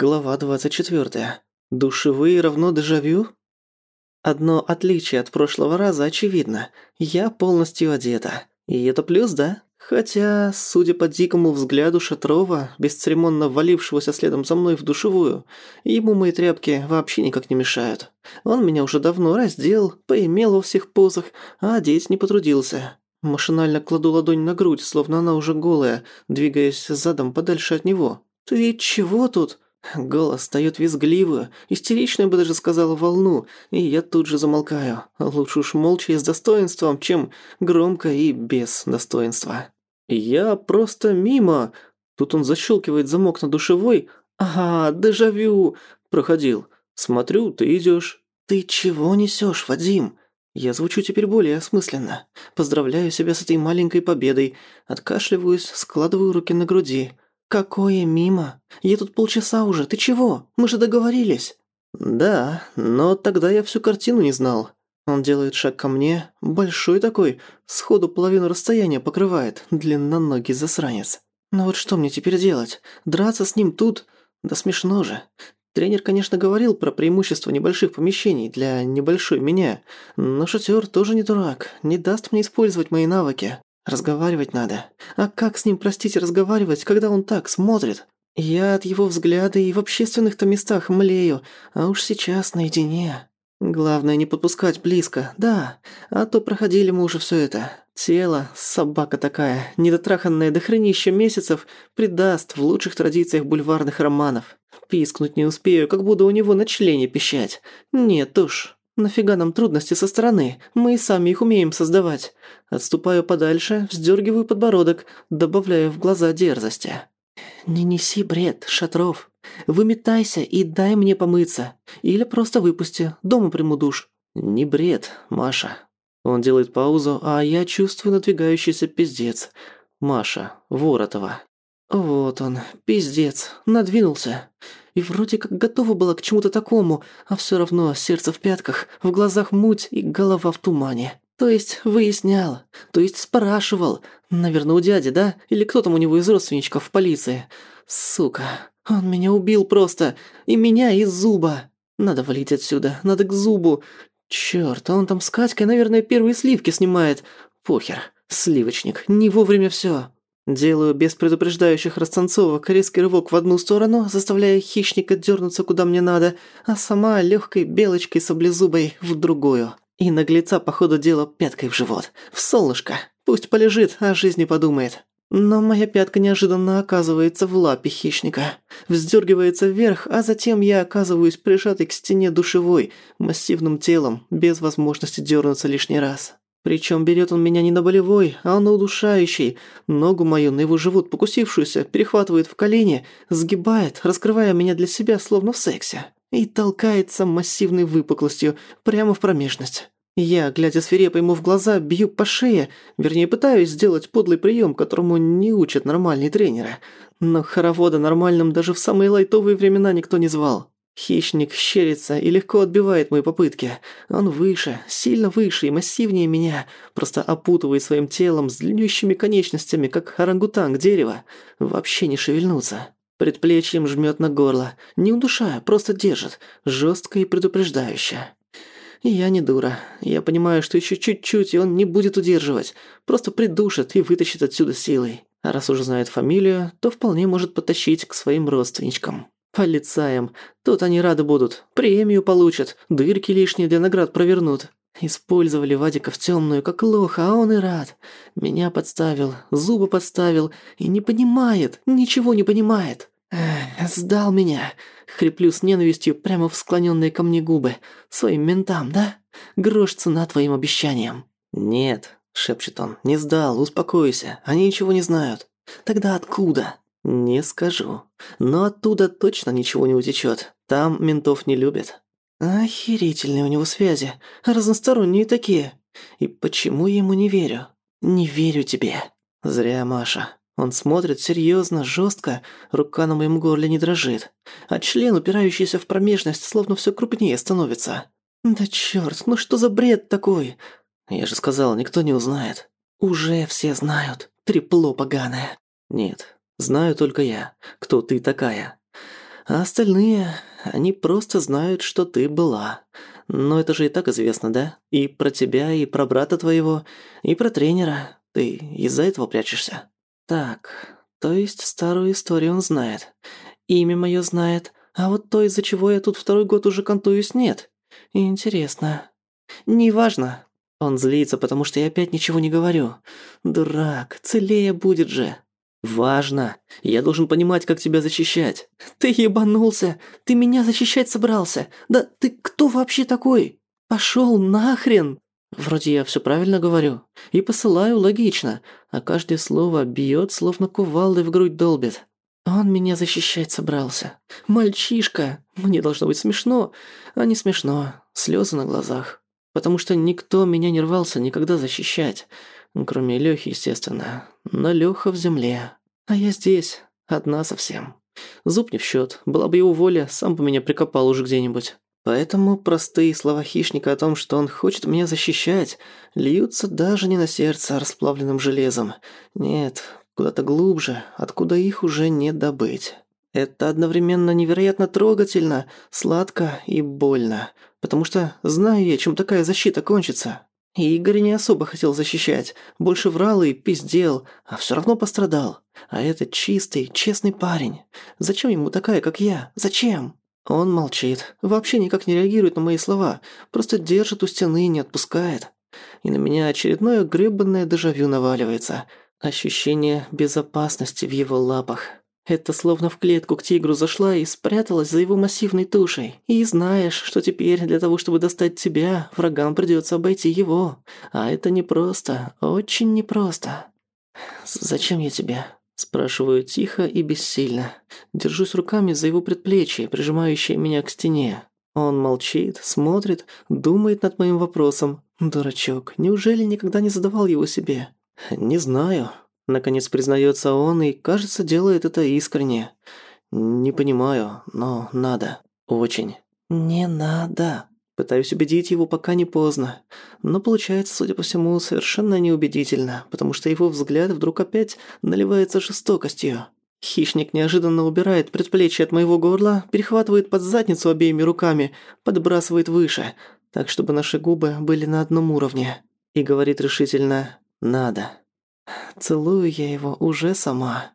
Глава 24. Душевые равно дежавю? Одно отличие от прошлого раза очевидно. Я полностью одета. И это плюс, да? Хотя, судя по дикому взгляду Шатрова, бесцеремонно валившегося следом за мной в душевую, ему мои тряпки вообще никак не мешают. Он меня уже давно раздел, поимел во всех позах, а одеть не потрудился. Машинально кладу ладонь на грудь, словно она уже голая, двигаясь задом подальше от него. «Ты чего тут?» Голос дает визгливую, истеричную бы даже сказала волну, и я тут же замолкаю. Лучше уж молча и с достоинством, чем громко и без достоинства. «Я просто мимо!» Тут он защелкивает замок на душевой. «Ага, дежавю!» Проходил. «Смотрю, ты идешь. «Ты чего несешь, Вадим?» Я звучу теперь более осмысленно. Поздравляю себя с этой маленькой победой. Откашливаюсь, складываю руки на груди. «Какое мимо? Я тут полчаса уже, ты чего? Мы же договорились». «Да, но тогда я всю картину не знал». Он делает шаг ко мне, большой такой, сходу половину расстояния покрывает, длинноногий засранец. Ну вот что мне теперь делать? Драться с ним тут? Да смешно же. Тренер, конечно, говорил про преимущество небольших помещений для небольшой меня, но шатер тоже не дурак, не даст мне использовать мои навыки. Разговаривать надо. А как с ним, простите, разговаривать, когда он так смотрит? Я от его взгляда и в общественных-то местах млею, а уж сейчас наедине. Главное не подпускать близко, да, а то проходили мы уже всё это. Тело, собака такая, недотраханная до хренища месяцев, предаст в лучших традициях бульварных романов. Пискнуть не успею, как буду у него на члене пищать. Нет уж. Нафига нам трудности со стороны? Мы и сами их умеем создавать. Отступаю подальше, вздергиваю подбородок, добавляю в глаза дерзости. Не неси бред, Шатров. Выметайся и дай мне помыться. Или просто выпусти, дома приму душ. Не бред, Маша. Он делает паузу, а я чувствую надвигающийся пиздец. Маша, Воротова. Вот он, пиздец, надвинулся. И вроде как готова была к чему-то такому, а все равно сердце в пятках, в глазах муть и голова в тумане. То есть выяснял, то есть спрашивал. Наверное, у дяди, да? Или кто там у него из родственничков в полиции? Сука, он меня убил просто. И меня из зуба. Надо валить отсюда, надо к зубу. Чёрт, он там с Катькой, наверное, первые сливки снимает. Похер, сливочник, не вовремя всё. Делаю без предупреждающих расстанцовок резкий рывок в одну сторону, заставляя хищника дернуться куда мне надо, а сама легкой белочкой саблезубой в другую. И наглеца по ходу дела пяткой в живот. В солнышко. Пусть полежит, о жизни подумает. Но моя пятка неожиданно оказывается в лапе хищника. Вздергивается вверх, а затем я оказываюсь прижатой к стене душевой, массивным телом, без возможности дернуться лишний раз. Причем берет он меня не на болевой, а на удушающий. Ногу мою на его живот покусившуюся перехватывает в колени, сгибает, раскрывая меня для себя словно в сексе. И толкается массивной выпуклостью прямо в промежность. Я, глядя свирепо ему в глаза, бью по шее, вернее пытаюсь сделать подлый прием, которому не учат нормальные тренеры. Но хоровода нормальным даже в самые лайтовые времена никто не звал. Хищник щерится и легко отбивает мои попытки. Он выше, сильно выше и массивнее меня, просто опутывает своим телом с длиннющими конечностями, как орангутанг дерева. Вообще не шевельнуться. Предплечьем жмет на горло, не удушая, просто держит, жестко и предупреждающе. Я не дура. Я понимаю, что еще чуть-чуть, и он не будет удерживать. Просто придушит и вытащит отсюда силой. А раз уже знает фамилию, то вполне может потащить к своим родственничкам. Полицаям. Тут они рады будут. Премию получат. Дырки лишние для наград провернут. Использовали Вадика в темную, как лоха, а он и рад. Меня подставил, зубы подставил и не понимает, ничего не понимает. Эх, сдал меня. Хриплю с ненавистью прямо в склоненные ко мне губы. Своим ментам, да? Грош цена твоим обещаниям. Нет, шепчет он, не сдал, успокойся. Они ничего не знают. Тогда откуда? «Не скажу. Но оттуда точно ничего не утечет. Там ментов не любят». «Охерительные у него связи. Разносторонние такие. И почему я ему не верю? Не верю тебе». «Зря, Маша. Он смотрит серьезно, жестко, рука на моем горле не дрожит. А член, упирающийся в промежность, словно все крупнее становится. Да черт, ну что за бред такой? Я же сказал, никто не узнает. Уже все знают. Трепло поганое. Нет, Знаю только я, кто ты такая. А остальные, они просто знают, что ты была. Но это же и так известно, да? И про тебя, и про брата твоего, и про тренера. Ты из-за этого прячешься? Так, то есть старую историю он знает. Имя моё знает, а вот то, из-за чего я тут второй год уже кантуюсь, нет. Интересно. Неважно. Он злится, потому что я опять ничего не говорю. Дурак, целее будет же. «Важно. Я должен понимать, как тебя защищать». «Ты ебанулся! Ты меня защищать собрался! Да ты кто вообще такой? Пошёл нахрен!» Вроде я всё правильно говорю. И посылаю логично, а каждое слово бьёт, словно кувалдой в грудь долбит. Он меня защищать собрался. Мальчишка! Мне должно быть смешно, а не смешно. Слёзы на глазах. Потому что никто меня не рвался никогда защищать. Кроме Лёхи, естественно. Но Лёха в земле. А я здесь, одна совсем. Зуб не в счёт. Была бы его воля, сам бы меня прикопал уже где-нибудь. Поэтому простые слова хищника о том, что он хочет меня защищать, льются даже не на сердце расплавленным железом. Нет, куда-то глубже, откуда их уже не добыть. Это одновременно невероятно трогательно, сладко и больно. Потому что знаю я, чем такая защита кончится. И Игорь не особо хотел защищать, больше врал и пиздел, а все равно пострадал. А этот чистый, честный парень. Зачем ему такая, как я? Зачем? Он молчит, вообще никак не реагирует на мои слова, просто держит у стены и не отпускает. И на меня очередное гребанное дежавю наваливается. Ощущение безопасности в его лапах. Это словно в клетку к тигру зашла и спряталась за его массивной тушей. И знаешь, что теперь для того, чтобы достать тебя, врагам придется обойти его. А это непросто, очень непросто. «Зачем я тебе?» Спрашиваю тихо и бессильно. Держусь руками за его предплечье, прижимающее меня к стене. Он молчит, смотрит, думает над моим вопросом. Дурачок, неужели никогда не задавал его себе? Не знаю. Наконец признается он и, кажется, делает это искренне. Не понимаю, но надо. Очень. Не надо. Пытаюсь убедить его, пока не поздно. Но получается, судя по всему, совершенно неубедительно, потому что его взгляд вдруг опять наливается жестокостью. Хищник неожиданно убирает предплечье от моего горла, перехватывает под задницу обеими руками, подбрасывает выше, так чтобы наши губы были на одном уровне. И говорит решительно «надо». Целую я его уже сама.